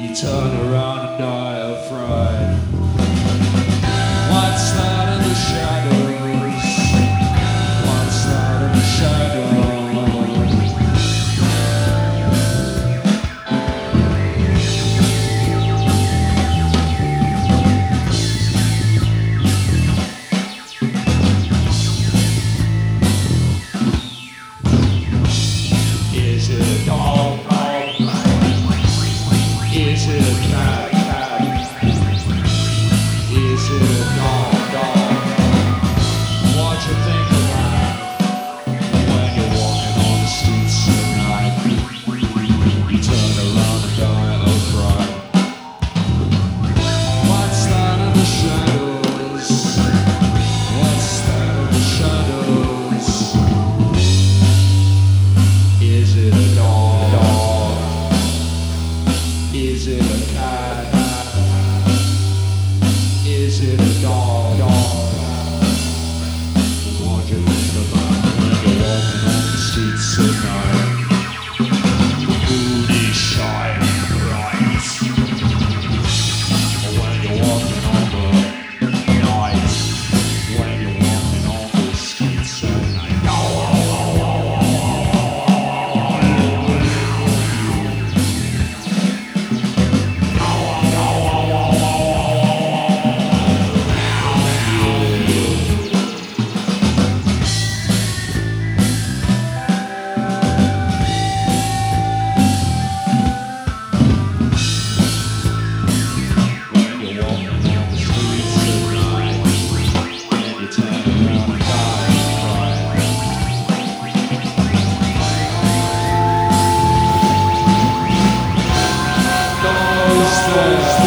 You turn around and die of fright. What's that in the shadow? to know. sonora. Lord.